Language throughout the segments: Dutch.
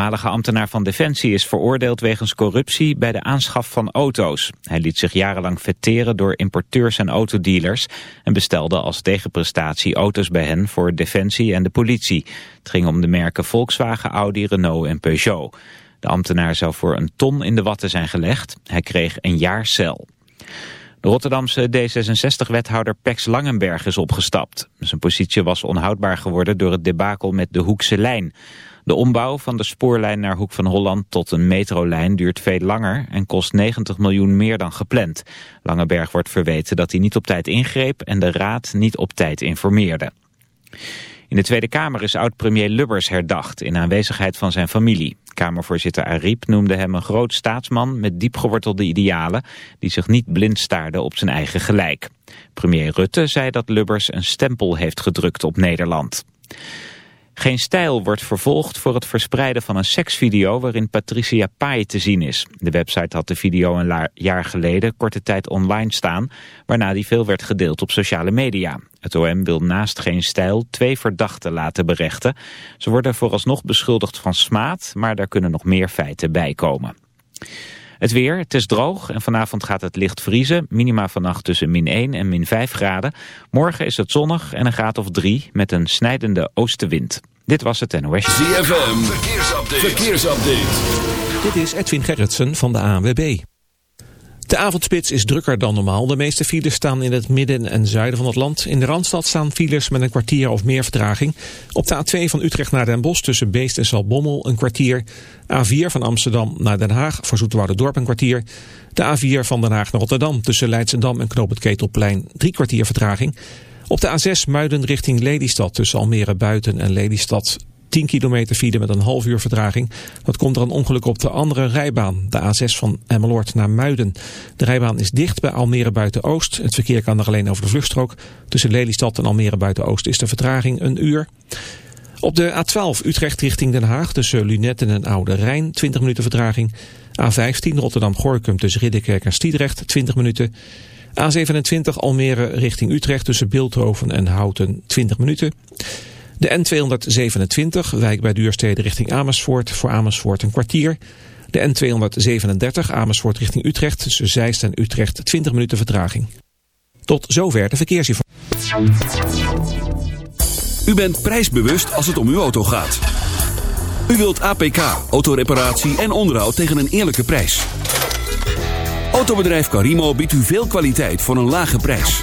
voormalige ambtenaar van Defensie is veroordeeld wegens corruptie bij de aanschaf van auto's. Hij liet zich jarenlang vetteren door importeurs en autodealers en bestelde als tegenprestatie auto's bij hen voor Defensie en de politie. Het ging om de merken Volkswagen, Audi, Renault en Peugeot. De ambtenaar zou voor een ton in de watten zijn gelegd. Hij kreeg een jaar cel. De Rotterdamse D66-wethouder Pex Langenberg is opgestapt. Zijn positie was onhoudbaar geworden door het debakel met de Hoekse lijn. De ombouw van de spoorlijn naar Hoek van Holland tot een metrolijn duurt veel langer en kost 90 miljoen meer dan gepland. Langenberg wordt verweten dat hij niet op tijd ingreep en de raad niet op tijd informeerde. In de Tweede Kamer is oud-premier Lubbers herdacht in aanwezigheid van zijn familie. Kamervoorzitter Ariep noemde hem een groot staatsman met diep gewortelde idealen die zich niet blind staarde op zijn eigen gelijk. Premier Rutte zei dat Lubbers een stempel heeft gedrukt op Nederland. Geen Stijl wordt vervolgd voor het verspreiden van een seksvideo waarin Patricia Pai te zien is. De website had de video een jaar geleden korte tijd online staan, waarna die veel werd gedeeld op sociale media. Het OM wil naast Geen Stijl twee verdachten laten berechten. Ze worden vooralsnog beschuldigd van smaad, maar daar kunnen nog meer feiten bij komen. Het weer, het is droog en vanavond gaat het licht vriezen. Minima vannacht tussen min 1 en min 5 graden. Morgen is het zonnig en een graad of 3 met een snijdende oostenwind. Dit was het NOS. ZFM, verkeersupdate. verkeersupdate. Dit is Edwin Gerritsen van de ANWB. De avondspits is drukker dan normaal. De meeste files staan in het midden en zuiden van het land. In de Randstad staan files met een kwartier of meer vertraging. Op de A2 van Utrecht naar Den Bosch tussen Beest en Salbommel een kwartier. A4 van Amsterdam naar Den Haag voor Dorp een kwartier. De A4 van Den Haag naar Rotterdam tussen Leidsendam en Knoop het Ketelplein drie kwartier vertraging. Op de A6 Muiden richting Lelystad tussen Almere Buiten en Lelystad 10 kilometer file met een half uur vertraging. Dat komt er een ongeluk op de andere rijbaan, de A6 van Emmeloord naar Muiden. De rijbaan is dicht bij Almere Buiten-Oost. Het verkeer kan er alleen over de vluchtstrook. Tussen Lelystad en Almere Buiten-Oost is de vertraging een uur. Op de A12 Utrecht richting Den Haag tussen Lunetten en Oude Rijn 20 minuten vertraging. A15 Rotterdam-Gorkum tussen Ridderkerk en Stiedrecht 20 minuten. A27 Almere richting Utrecht tussen Beeldhoven en Houten 20 minuten. De N227 wijk bij Duurstede richting Amersfoort voor Amersfoort een kwartier. De N237 Amersfoort richting Utrecht tussen Zeist en Utrecht 20 minuten vertraging. Tot zover de verkeersinformatie. U bent prijsbewust als het om uw auto gaat. U wilt APK, autoreparatie en onderhoud tegen een eerlijke prijs. Autobedrijf Carimo biedt u veel kwaliteit voor een lage prijs.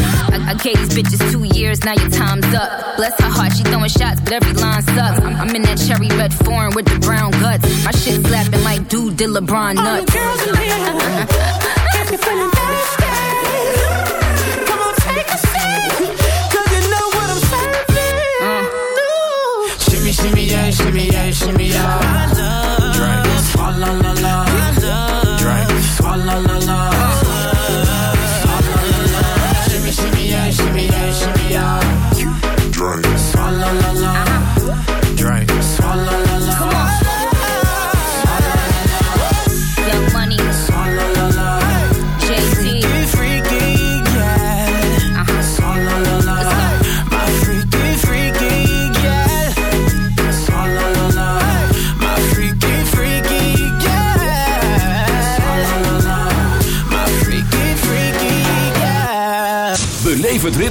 I, I gave these bitches two years, now your time's up. Bless her heart, she throwing shots, but every line sucks. I'm, I'm in that cherry red foreign with the brown guts. My shit slapping like dude did LeBron nuts. All the girls in here, if you're feeling thirsty, come on, take a seat. 'Cause you know what I'm serving. Ooh. Shimmy, shimmy, yeah, shimmy, yeah, shimmy, yeah. Drink. Swalla la la la.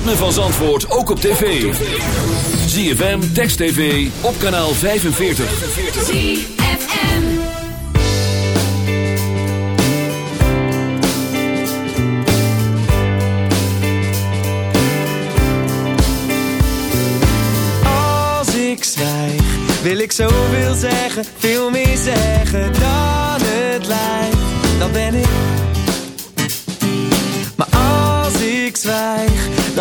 Ritme van Zandvoort ook op tv. ZFM, Text TV, op kanaal 45. ZFM. Als ik zwijg, wil ik zoveel zeggen, veel meer zeggen dan het lijkt. Dan ben ik.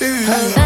moolah,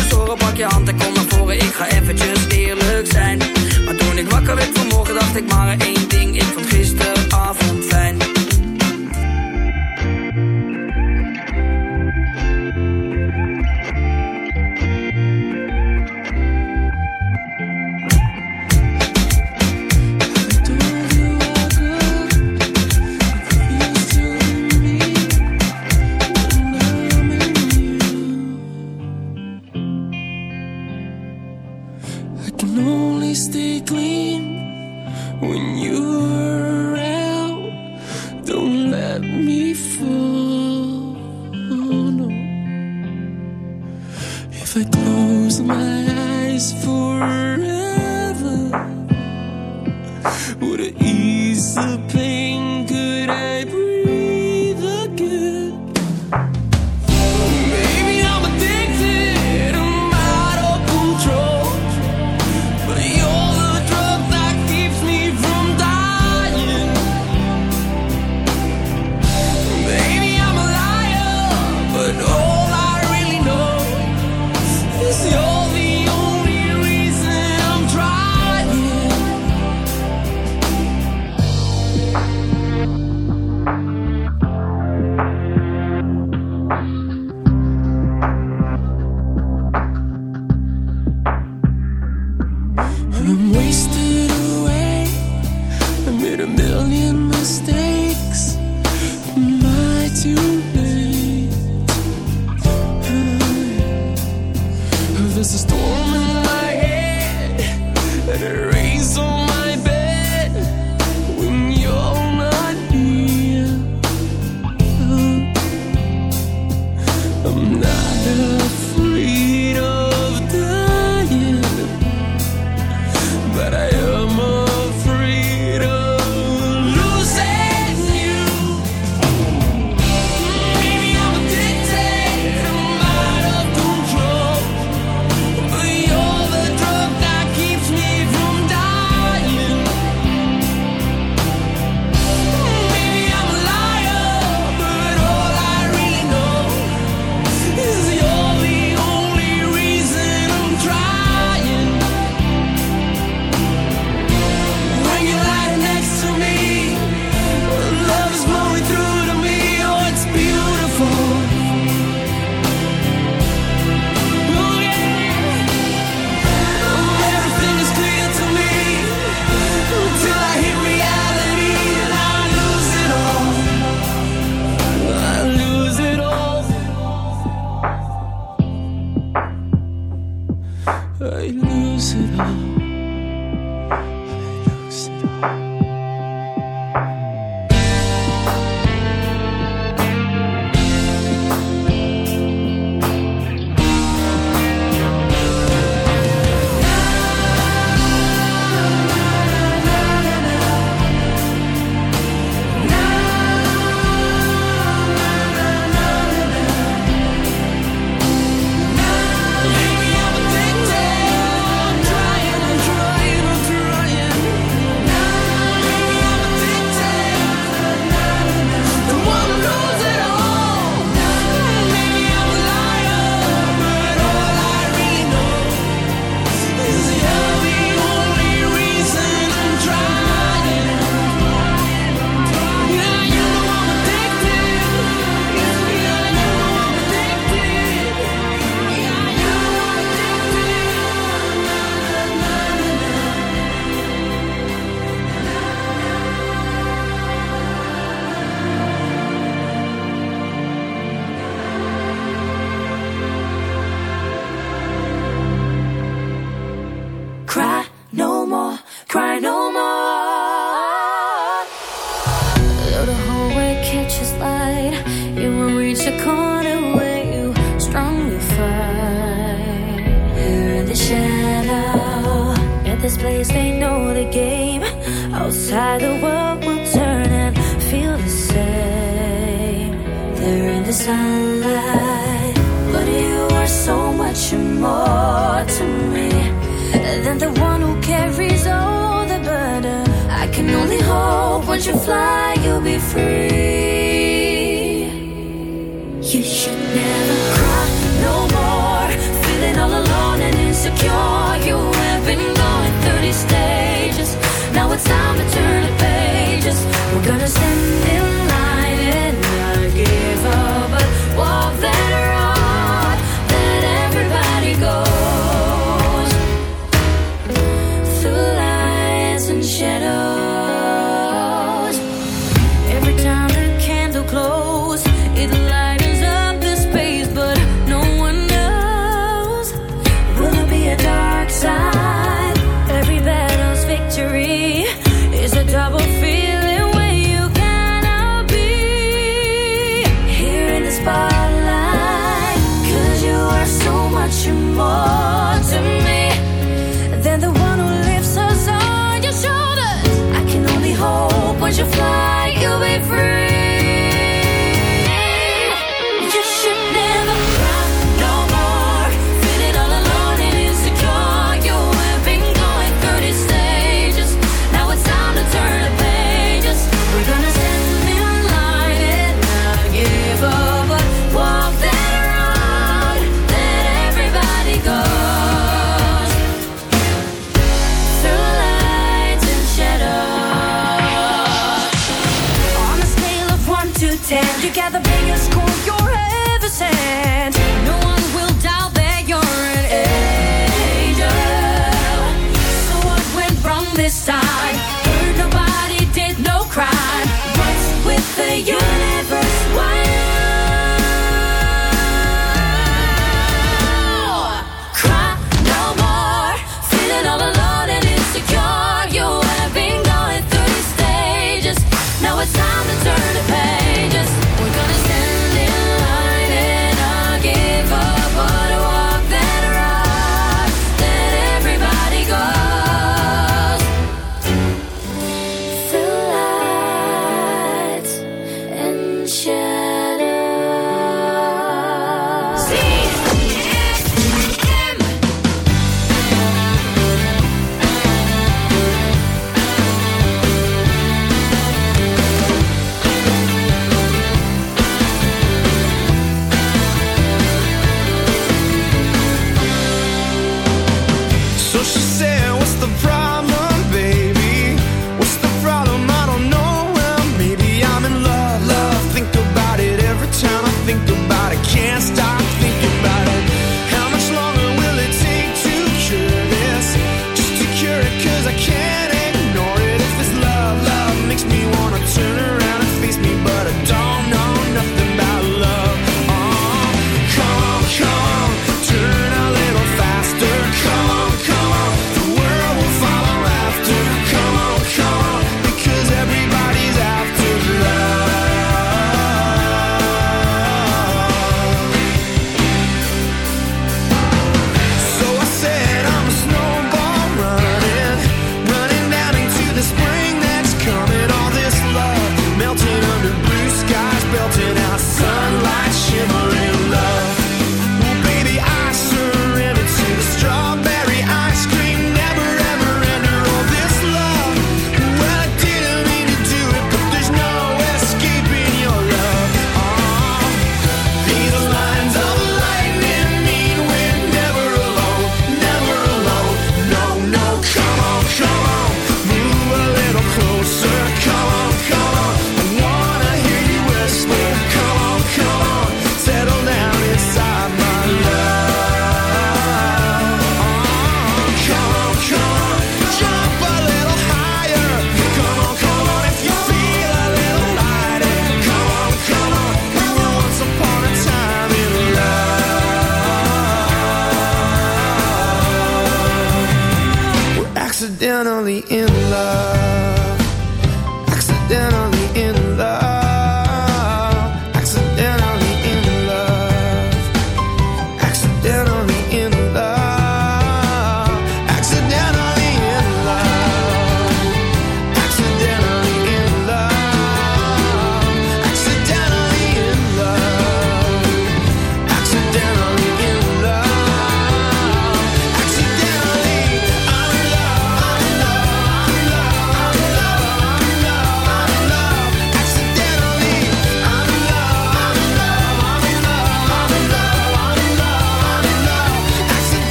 pak je hand en kom naar voren. Ik ga eventjes eerlijk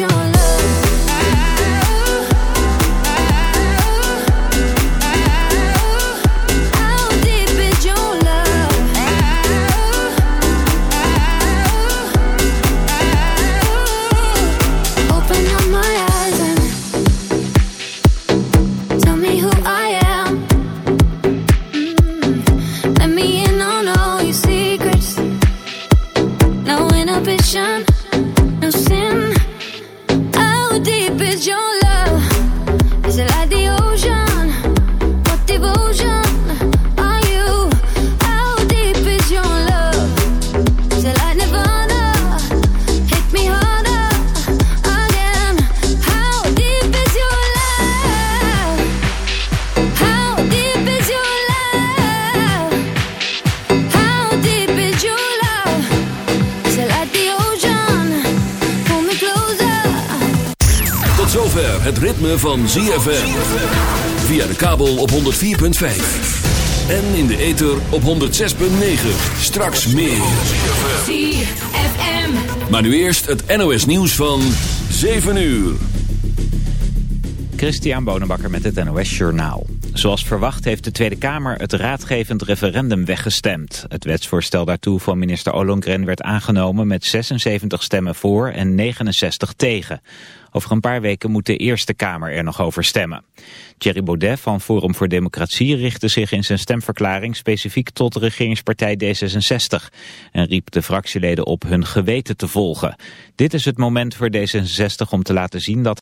you van ZFM. Via de kabel op 104.5. En in de ether op 106.9. Straks meer. ZFM. Maar nu eerst het NOS nieuws van 7 uur. Christian Bonenbakker met het NOS Journaal. Zoals verwacht heeft de Tweede Kamer het raadgevend referendum weggestemd. Het wetsvoorstel daartoe van minister Ollongren werd aangenomen met 76 stemmen voor en 69 tegen. Over een paar weken moet de Eerste Kamer er nog over stemmen. Thierry Baudet van Forum voor Democratie richtte zich in zijn stemverklaring specifiek tot de regeringspartij D66 en riep de fractieleden op hun geweten te volgen. Dit is het moment voor D66 om te laten zien dat